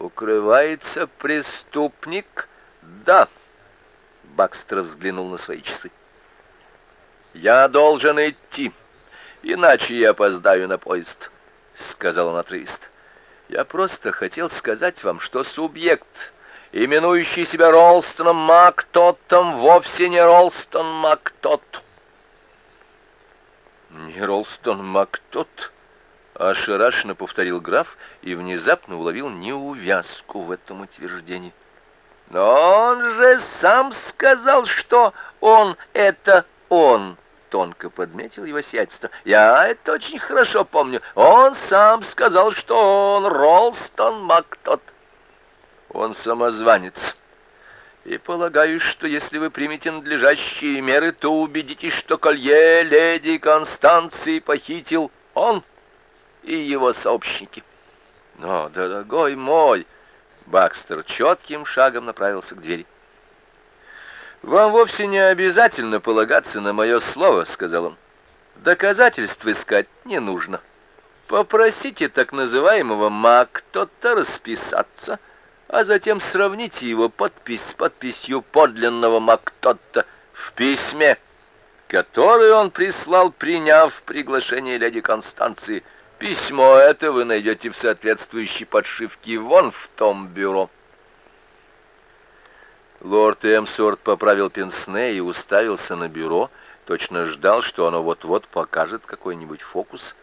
Укрывается преступник? Да. Бакстер взглянул на свои часы. Я должен идти, иначе я опоздаю на поезд, сказал он отрывисто. Я просто хотел сказать вам, что субъект, именующий себя Ролстоном Мактоттом, вовсе не Ролстон Мактот. Не Ролстон Мактот, ошарашенно повторил граф и внезапно уловил неувязку в этом утверждении. Но он же сам сказал, что он — это он, тонко подметил его сиятельство. Я это очень хорошо помню. Он сам сказал, что он Ролстон Мактот. Он самозванец. И полагаю, что если вы примете надлежащие меры, то убедитесь, что колье леди Констанции похитил он и его сообщники. Но, дорогой мой, Бакстер четким шагом направился к двери. «Вам вовсе не обязательно полагаться на мое слово», — сказал он. «Доказательств искать не нужно. Попросите так называемого Мактота расписаться, а затем сравните его подпись с подписью подлинного Мактота в письме, которое он прислал, приняв приглашение леди Констанции». Письмо это вы найдете в соответствующей подшивке вон в том бюро. Лорд Эмсорт поправил пенсне и уставился на бюро, точно ждал, что оно вот-вот покажет какой-нибудь фокус.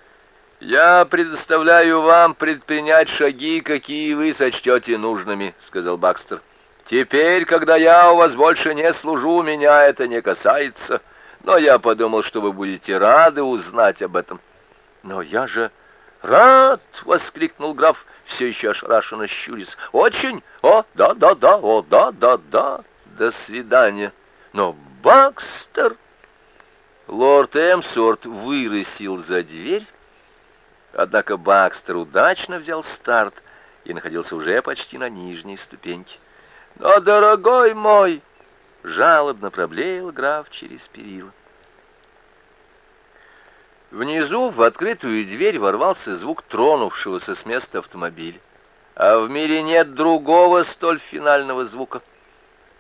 «Я предоставляю вам предпринять шаги, какие вы сочтете нужными», — сказал Бакстер. «Теперь, когда я у вас больше не служу, меня это не касается, но я подумал, что вы будете рады узнать об этом». «Но я же «Рад!» — воскликнул граф, все еще ошарашенно щурясь. «Очень! О, да-да-да! О, да-да-да! До свидания!» «Но Бакстер...» Лорд Эмсорт вырысил за дверь, однако Бакстер удачно взял старт и находился уже почти на нижней ступеньке. «Но, дорогой мой!» — жалобно проблеял граф через перила. Внизу в открытую дверь ворвался звук тронувшегося с места автомобиля. А в мире нет другого столь финального звука.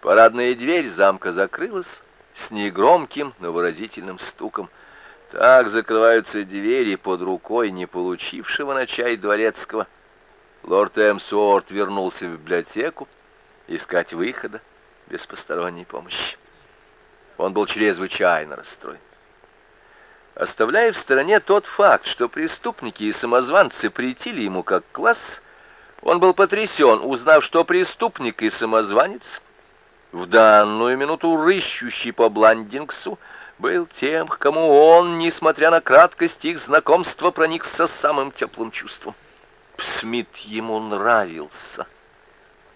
Парадная дверь замка закрылась с негромким, но выразительным стуком. Так закрываются двери под рукой не получившего на чай дворецкого. Лорд Эмсуорт вернулся в библиотеку искать выхода без посторонней помощи. Он был чрезвычайно расстроен. Оставляя в стороне тот факт, что преступники и самозванцы претили ему как класс, он был потрясен, узнав, что преступник и самозванец, в данную минуту рыщущий по Бландингсу, был тем, к кому он, несмотря на краткость их знакомства, проникся самым теплым чувством. Смит ему нравился.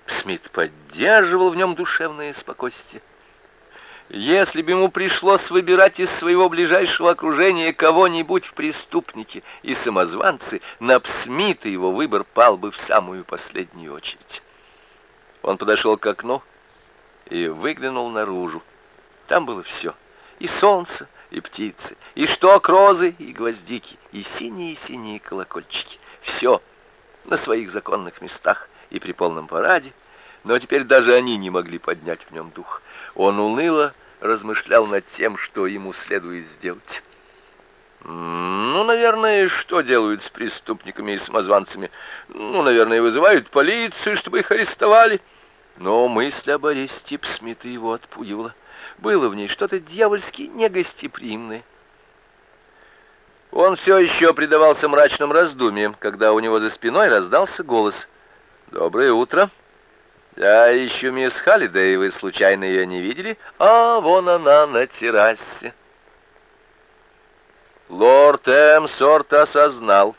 Смит поддерживал в нем душевное спокойствие. Если бы ему пришлось выбирать из своего ближайшего окружения кого-нибудь в преступнике и самозванцы, на Псмита его выбор пал бы в самую последнюю очередь. Он подошел к окну и выглянул наружу. Там было все. И солнце, и птицы, и шток розы, и гвоздики, и синие-синие колокольчики. Все на своих законных местах и при полном параде, но теперь даже они не могли поднять в нем дух. Он уныло размышлял над тем, что ему следует сделать. Ну, наверное, что делают с преступниками и самозванцами? Ну, наверное, вызывают полицию, чтобы их арестовали. Но мысль об аресте Псмита его отпугивала. Было в ней что-то дьявольски негостеприимное. Он все еще предавался мрачным раздумьям, когда у него за спиной раздался голос. «Доброе утро!» «Я ищу мисс Халлидей, вы случайно ее не видели? А, вон она на террасе». Лорд Эмсорт осознал,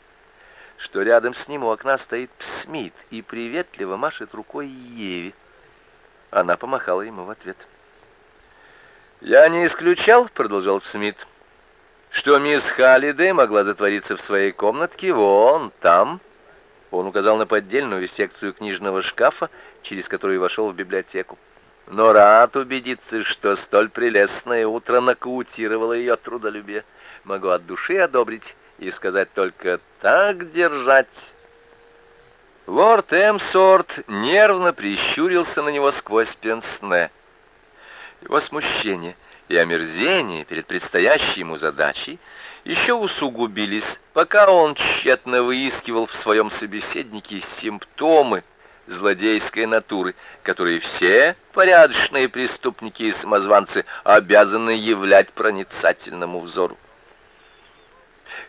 что рядом с ним у окна стоит Смит и приветливо машет рукой Еве. Она помахала ему в ответ. «Я не исключал», — продолжал Смит, — «что мисс Халлидей могла затвориться в своей комнатке вон там». Он указал на поддельную секцию книжного шкафа, через которую вошел в библиотеку. Но рад убедиться, что столь прелестное утро нокаутировало ее трудолюбие. Могу от души одобрить и сказать только «так держать». Лорд Эмсорт нервно прищурился на него сквозь пенсне. Его смущение и омерзение перед предстоящей ему задачей еще усугубились, пока он тщетно выискивал в своем собеседнике симптомы злодейской натуры, которые все порядочные преступники и самозванцы обязаны являть проницательному взору.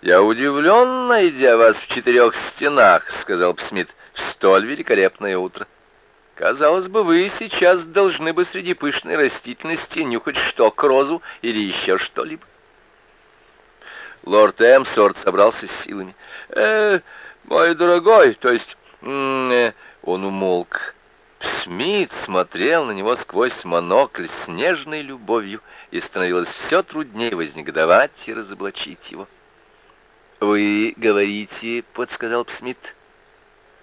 «Я удивлен, найдя вас в четырех стенах», — сказал Псмит, — «в столь великолепное утро. Казалось бы, вы сейчас должны бы среди пышной растительности нюхать что к розу или еще что-либо». Лорд Эмсорт собрался с силами. «Э, мой дорогой, то есть...» э, Он умолк. Смит смотрел на него сквозь монокль с нежной любовью, и становилось все труднее вознегодовать и разоблачить его. «Вы говорите», — подсказал Смит.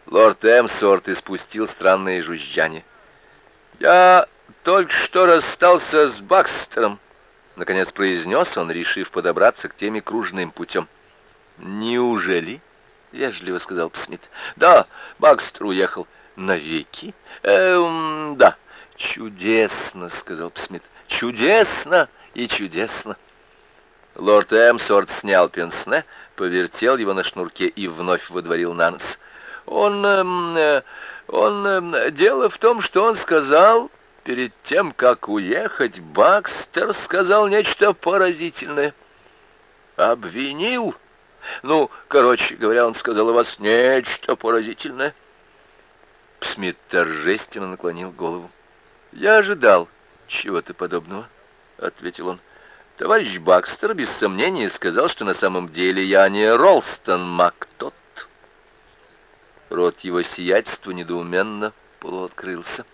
Лорд Эмсорт испустил странное жужжание. «Я только что расстался с Бакстером», — наконец произнес он, решив подобраться к теме кружным путем. «Неужели?» — вежливо сказал Псмит. «Да, Бакстер уехал. Навеки?» «Эм, да». «Чудесно», — сказал Псмит. «Чудесно и чудесно». Лорд Эмсорт снял пенсне, повертел его на шнурке и вновь выдворил на нос. «Он... Эм, э, он... Э, дело в том, что он сказал...» Перед тем, как уехать, Бакстер сказал нечто поразительное. Обвинил? Ну, короче говоря, он сказал о вас нечто поразительное. Смит торжественно наклонил голову. Я ожидал чего-то подобного, ответил он. Товарищ Бакстер без сомнения сказал, что на самом деле я не Ролстон Мактот. Рот его сиятельства недоуменно полуоткрылся.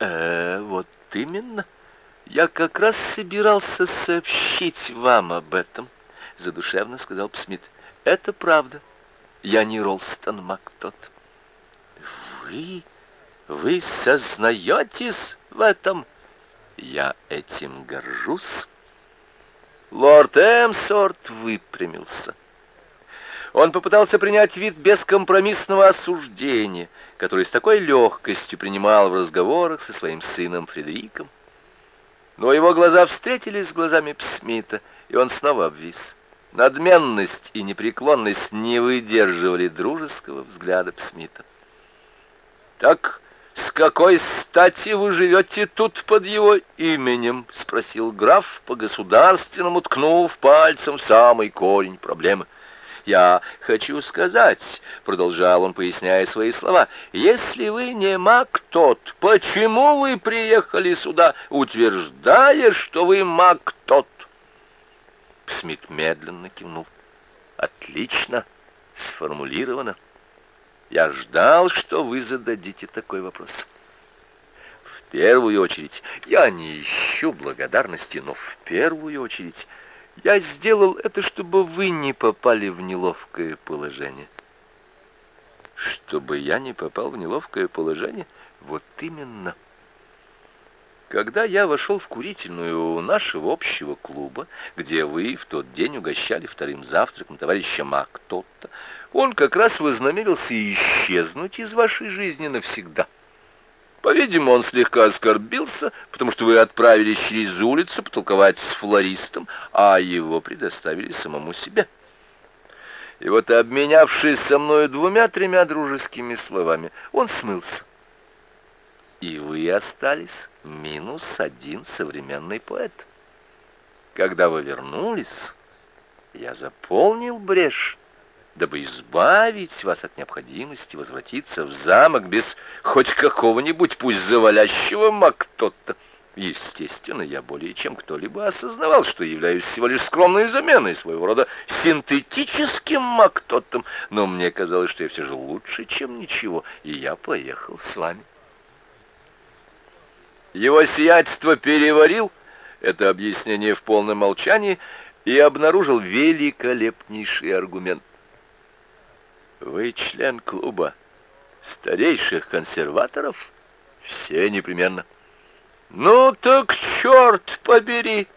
«Э, вот именно. Я как раз собирался сообщить вам об этом», — задушевно сказал Псмит. «Это правда. Я не Ролстон Мактот». «Вы... вы сознаетесь в этом?» «Я этим горжусь». Лорд Эмсорт выпрямился. Он попытался принять вид бескомпромиссного осуждения, который с такой легкостью принимал в разговорах со своим сыном Фредериком. Но его глаза встретились с глазами Псмита, и он снова обвис. Надменность и непреклонность не выдерживали дружеского взгляда Псмита. «Так с какой стати вы живете тут под его именем?» — спросил граф, по-государственному ткнув пальцем в самый корень проблемы — я хочу сказать, продолжал он, поясняя свои слова, если вы не маг тот, почему вы приехали сюда, утверждая, что вы маг тот? Смит медленно кивнул. Отлично сформулировано. Я ждал, что вы зададите такой вопрос. В первую очередь, я не ищу благодарности, но в первую очередь я сделал это, чтобы вы не попали в неловкое положение. Чтобы я не попал в неловкое положение? Вот именно. Когда я вошел в курительную нашего общего клуба, где вы в тот день угощали вторым завтраком товарища Мактотта, он как раз вознамерился исчезнуть из вашей жизни навсегда. — по-видимому, он слегка оскорбился, потому что вы отправились через улицу потолковать с флористом, а его предоставили самому себе. И вот, обменявшись со мною двумя-тремя дружескими словами, он смылся. И вы остались минус один современный поэт. Когда вы вернулись, я заполнил брешь дабы избавить вас от необходимости возвратиться в замок без хоть какого-нибудь, пусть завалящего мактота. Естественно, я более чем кто-либо осознавал, что являюсь всего лишь скромной заменой своего рода синтетическим мактотом, но мне казалось, что я все же лучше, чем ничего, и я поехал с вами. Его сиятельство переварил это объяснение в полном молчании и обнаружил великолепнейший аргумент. Вы член клуба старейших консерваторов? Все непременно. Ну так черт побери!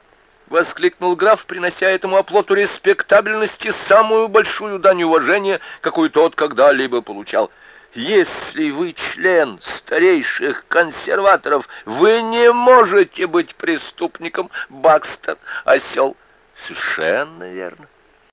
Воскликнул граф, принося этому оплоту респектабельности самую большую дань уважения, какую тот когда-либо получал. Если вы член старейших консерваторов, вы не можете быть преступником, Бакстер, осел. Совершенно верно.